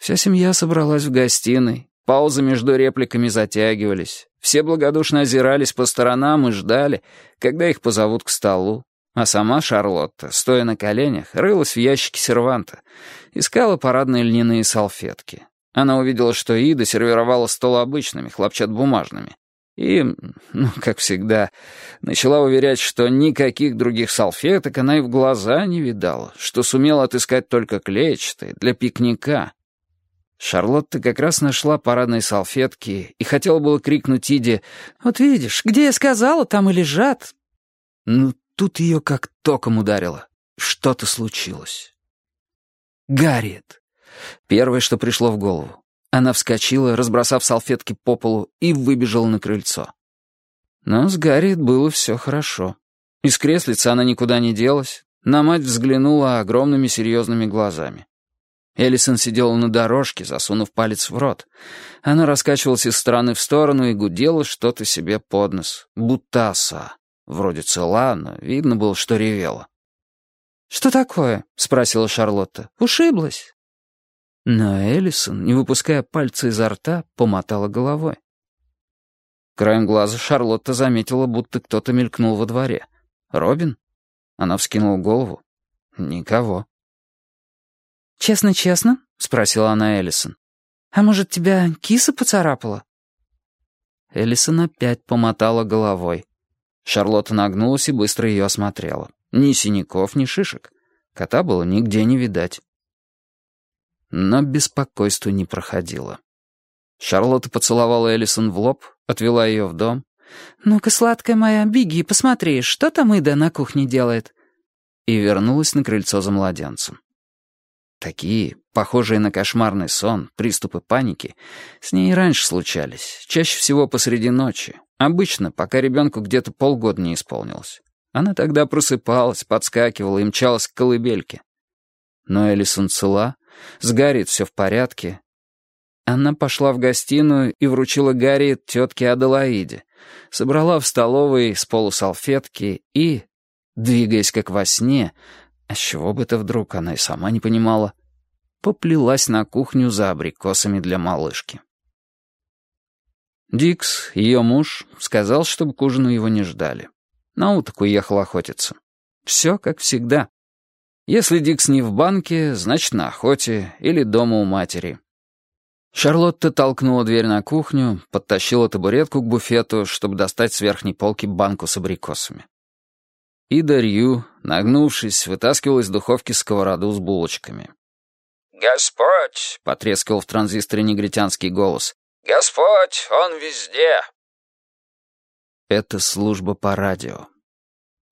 Вся семья собралась в гостиной, паузы между репликами затягивались, все благодушно озирались по сторонам и ждали, когда их позовут к столу. А сама Шарлотта, стоя на коленях, рылась в ящике серванта, искала парадные льняные салфетки. Она увидела, что Ида сервировала стол обычными, хлопчат-бумажными. И, ну, как всегда, начала уверять, что никаких других салфеток она и в глаза не видала, что сумела отыскать только клетчатые для пикника. Шарлотта как раз нашла парадные салфетки и хотела было крикнуть Иде «Вот видишь, где я сказала, там и лежат». Ну, тут ее как током ударило. Что-то случилось. Гарриет. Первое, что пришло в голову. Она вскочила, разбросав салфетки по полу, и выбежала на крыльцо. Но с Гарриет было все хорошо. Из креслица она никуда не делась. На мать взглянула огромными серьезными глазами. Эллисон сидела на дорожке, засунув палец в рот. Она раскачивалась из стороны в сторону и гудела что-то себе под нос, будто. Вроде цела, но видно было, что ревела. «Что такое?» — спросила Шарлотта. «Ушиблась?» Но Эллисон, не выпуская пальца изо рта, помотала головой. Краем глаза Шарлотта заметила, будто кто-то мелькнул во дворе. «Робин?» Она вскинула голову. «Никого». «Честно-честно?» — спросила она Эллисон. «А может, тебя киса поцарапала?» Эллисон опять помотала головой. Шарлотта нагнулась и быстро ее осмотрела. Ни синяков, ни шишек. Кота было нигде не видать. Но беспокойство не проходило. Шарлотта поцеловала Эллисон в лоб, отвела ее в дом. «Ну-ка, сладкая моя, беги, посмотри, что там Ида на кухне делает?» И вернулась на крыльцо за младенцем. Такие, похожие на кошмарный сон, приступы паники, с ней раньше случались, чаще всего посреди ночи, обычно, пока ребенку где-то полгода не исполнилось. Она тогда просыпалась, подскакивала и мчалась к колыбельке. Но Элисон цела, с Гарриет все в порядке. Она пошла в гостиную и вручила Гарриет тетке Аделаиде, собрала в столовой с полусалфетки и, двигаясь как во сне, а с чего бы это вдруг, она и сама не понимала. Поплелась на кухню за абрикосами для малышки. Дикс, ее муж, сказал, чтобы к ужину его не ждали. На уток уехал охотиться. Все как всегда. Если Дикс не в банке, значит, на охоте или дома у матери. Шарлотта толкнула дверь на кухню, подтащила табуретку к буфету, чтобы достать с верхней полки банку с абрикосами. И Дарью, нагнувшись, вытаскивал из духовки сковороду с булочками. «Господь!» — потрескал в транзисторе негритянский голос. «Господь, Он везде!» Это служба по радио.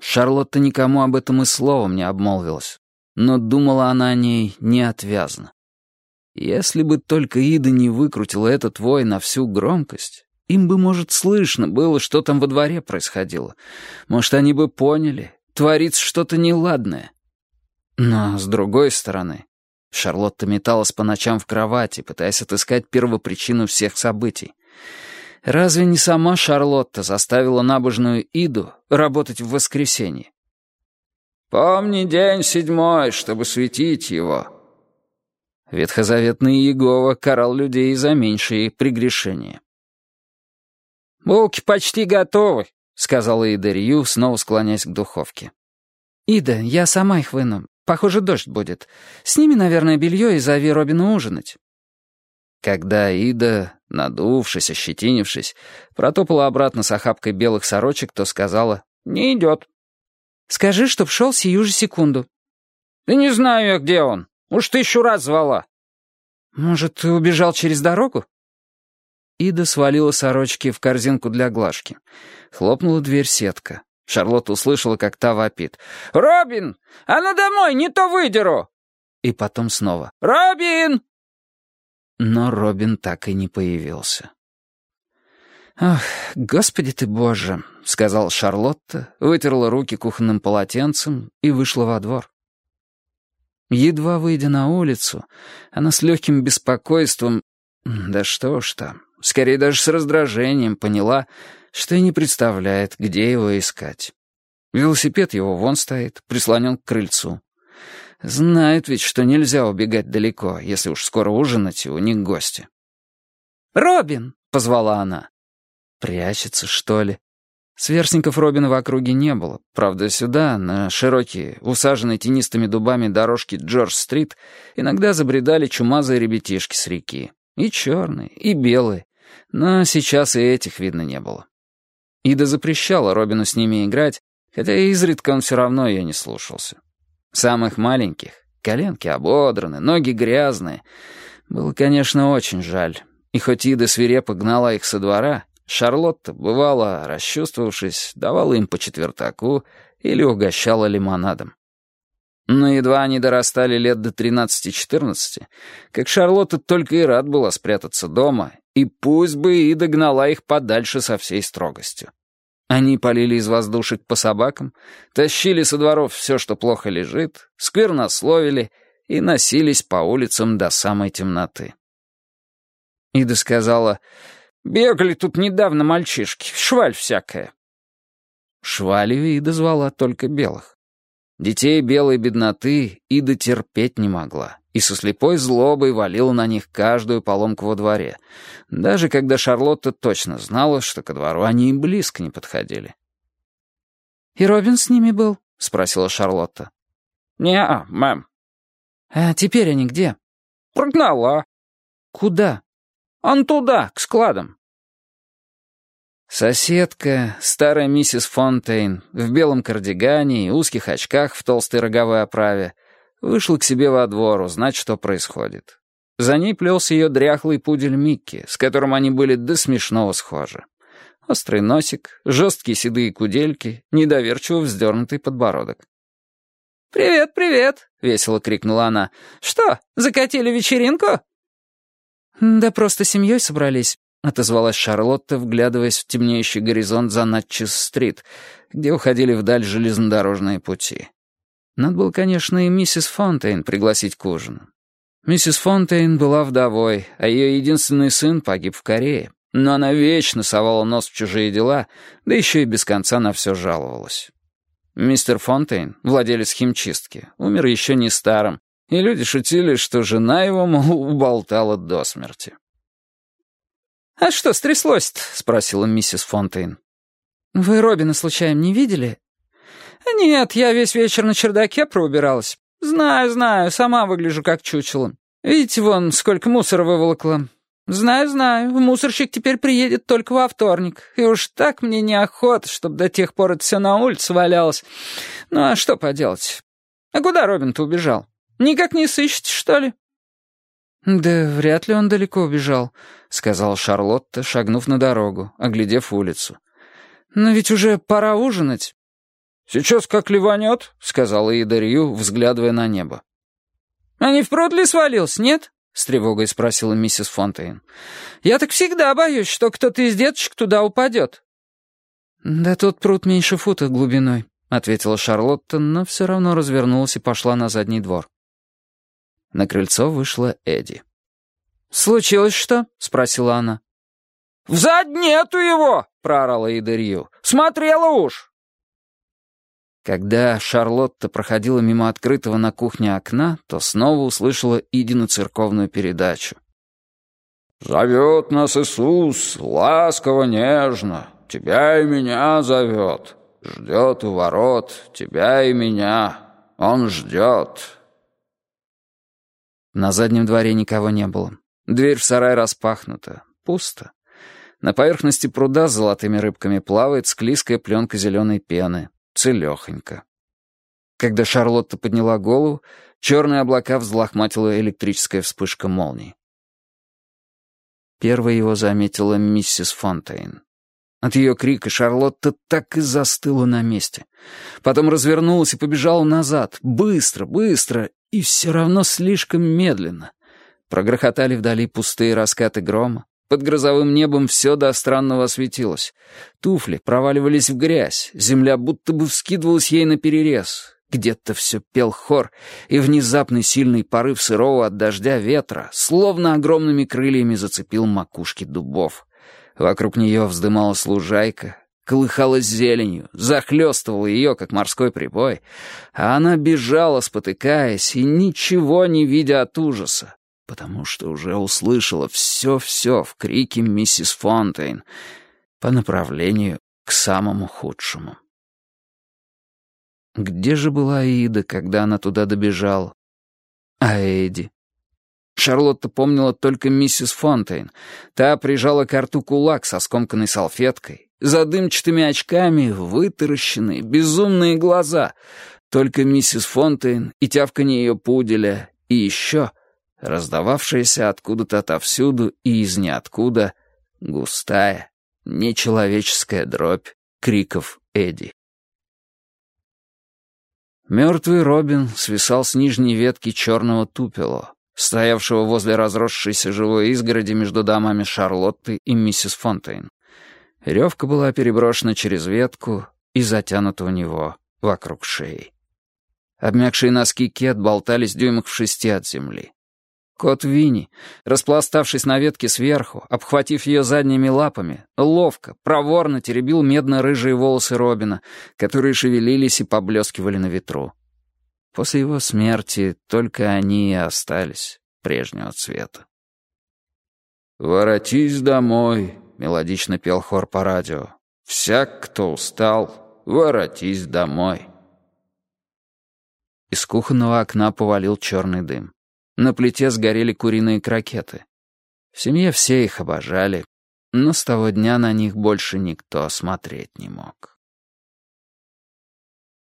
Шарлотта никому об этом и словом не обмолвилась, но думала она о ней неотвязно. Если бы только Ида не выкрутила этот вой на всю громкость, им бы, может, слышно было, что там во дворе происходило. Может, они бы поняли, творится что-то неладное. Но, с другой стороны, Шарлотта металась по ночам в кровати, пытаясь отыскать первопричину всех событий. Разве не сама Шарлотта заставила набожную Иду работать в воскресенье? «Помни день седьмой, чтобы светить его». Ветхозаветный Иегова карал людей за меньшие прегрешения. «Булки почти готовы», — сказала Ида Рью, снова склоняясь к духовке. «Ида, я сама их выну. Похоже, дождь будет. Сними, наверное, белье и зови Робина ужинать». Когда Ида, надувшись, ощетинившись, протопала обратно с охапкой белых сорочек, то сказала «Не идет». «Скажи, чтоб шел сию же секунду». «Да не знаю я, где он. Уж тысячу раз звала». «Может, убежал через дорогу?» Ида свалила сорочки в корзинку для глажки. Хлопнула дверь сетка. Шарлотта услышала, как та вопит. «Робин! А ну домой, не то выдеру!» И потом снова. «Робин!» Но Робин так и не появился. «Ах, господи ты боже!» — сказала Шарлотта, вытерла руки кухонным полотенцем и вышла во двор. Едва выйдя на улицу, она с легким беспокойством, да что ж там, скорее даже с раздражением поняла, что и не представляет, где его искать. Велосипед его вон стоит, прислонен к крыльцу. Знают ведь, что нельзя убегать далеко, если уж скоро ужинать, и у них гости. «Робин!» — позвала она. Прячется, что ли? Сверстников Робина в округе не было. Правда, сюда, на широкие, усаженные тенистыми дубами дорожки Джордж-стрит, иногда забредали чумазые ребятишки с реки. И черные, и белые. Но сейчас и этих видно не было. Ида запрещала Робину с ними играть, хотя изредка он все равно ее не слушался. Самых маленьких, коленки ободраны, ноги грязные. Было, конечно, очень жаль. И хоть Ида свирепо гнала их со двора, Шарлотта, бывало, расчувствовавшись, давала им по четвертаку или угощала лимонадом. Но едва они дорастали лет до 13-14, как Шарлотта только и рад была спрятаться дома, и пусть бы и догнала их подальше со всей строгостью. Они полили из воздушек по собакам, тащили со дворов все, что плохо лежит, сквернословили и носились по улицам до самой темноты. Ида сказала, «Бегали тут недавно мальчишки, шваль всякая». Швалью Ида звала только белых. Детей белой бедноты Ида терпеть не могла, и со слепой злобой валила на них каждую поломку во дворе, даже когда Шарлотта точно знала, что ко двору они и близко не подходили. «И Робин с ними был?» — спросила Шарлотта. «Не-а, мэм». «А теперь они где?» «Прогнала». «Куда?» «Он туда, к складам». Соседка, старая миссис Фонтейн, в белом кардигане и узких очках в толстой роговой оправе, вышла к себе во двор узнать, что происходит. За ней плелся ее дряхлый пудель Микки, с которым они были до смешного схожи. Острый носик, жесткие седые кудельки, недоверчиво вздернутый подбородок. «Привет, привет!» — весело крикнула она. «Что, закатили вечеринку?» «Да просто семьей собрались отозвалась Шарлотта, вглядываясь в темнеющий горизонт за Натчес-стрит, где уходили вдаль железнодорожные пути. Надо было, конечно, и миссис Фонтейн пригласить к ужину. Миссис Фонтейн была вдовой, а ее единственный сын погиб в Корее. Но она вечно совала нос в чужие дела, да еще и без конца на все жаловалась. Мистер Фонтейн, владелец химчистки, умер еще не старым, и люди шутили, что жена его, мол, уболтала до смерти. «А что стряслось-то?» — спросила миссис Фонтейн. «Вы Робина случайно не видели?» «Нет, я весь вечер на чердаке проубиралась. Знаю, знаю, сама выгляжу как чучело. Видите, вон, сколько мусора выволокла. Знаю, знаю, мусорщик теперь приедет только во вторник. И уж так мне неохота, чтобы до тех пор это все на улице валялось. Ну а что поделать? А куда Робин-то убежал? Никак не сыщете, что ли?» «Да вряд ли он далеко убежал», — сказала Шарлотта, шагнув на дорогу, оглядев улицу. «Но ведь уже пора ужинать». «Сейчас как ливанет», — сказала Идарью, взглядывая на небо. «А не в пруд ли свалился, нет?» — с тревогой спросила миссис Фонтейн. «Я так всегда боюсь, что кто-то из деточек туда упадет». «Да тот пруд меньше фута глубиной», — ответила Шарлотта, но все равно развернулась и пошла на задний двор. На крыльцо вышла Эдди. «Случилось что?» — спросила она. «Взад нету его!» — проорала Идарью. «Смотрела уж!» Когда Шарлотта проходила мимо открытого на кухне окна, то снова услышала Идину церковную передачу. «Зовет нас Иисус, ласково, нежно, тебя и меня зовет. Ждет у ворот тебя и меня, он ждет». На заднем дворе никого не было. Дверь в сарай распахнута. Пусто. На поверхности пруда с золотыми рыбками плавает склизкая пленка зеленой пены. Целехонько. Когда Шарлотта подняла голову, черные облака взлохматила электрическая вспышка молнии. Первой его заметила миссис Фонтейн. От ее крика Шарлотта так и застыла на месте. Потом развернулась и побежала назад. Быстро, быстро и все равно слишком медленно. Прогрохотали вдали пустые раскаты грома. Под грозовым небом все до странного осветилось. Туфли проваливались в грязь, земля будто бы вскидывалась ей на перерез. Где-то все пел хор, и внезапный сильный порыв сырого от дождя ветра словно огромными крыльями зацепил макушки дубов. Вокруг нее вздымалась лужайка, колыхалась зеленью, захлестывала ее, как морской прибой, а она бежала, спотыкаясь, и ничего не видя от ужаса, потому что уже услышала все-все в крике миссис Фонтейн по направлению к самому худшему. Где же была Ида, когда она туда добежала? А Эдди? Шарлотта помнила только миссис Фонтейн. Та прижала к рту кулак со скомканной салфеткой, за дымчатыми очками вытаращенные, безумные глаза. Только миссис Фонтейн и тявканье ее пуделя, и еще раздававшаяся откуда-то отовсюду и из ниоткуда густая, нечеловеческая дробь криков Эдди. Мертвый Робин свисал с нижней ветки черного тупело, стоявшего возле разросшейся живой изгороди между домами Шарлотты и миссис Фонтейн. Веревка была переброшена через ветку и затянута у него вокруг шеи. Обмякшие носки кет болтались дюймах в шести от земли. Кот Винни, распластавшись на ветке сверху, обхватив ее задними лапами, ловко, проворно теребил медно-рыжие волосы Робина, которые шевелились и поблескивали на ветру. После его смерти только они и остались прежнего цвета. «Воротись домой», — мелодично пел хор по радио. «Всяк, кто устал, воротись домой». Из кухонного окна повалил черный дым. На плите сгорели куриные крокеты. В семье все их обожали, но с того дня на них больше никто смотреть не мог.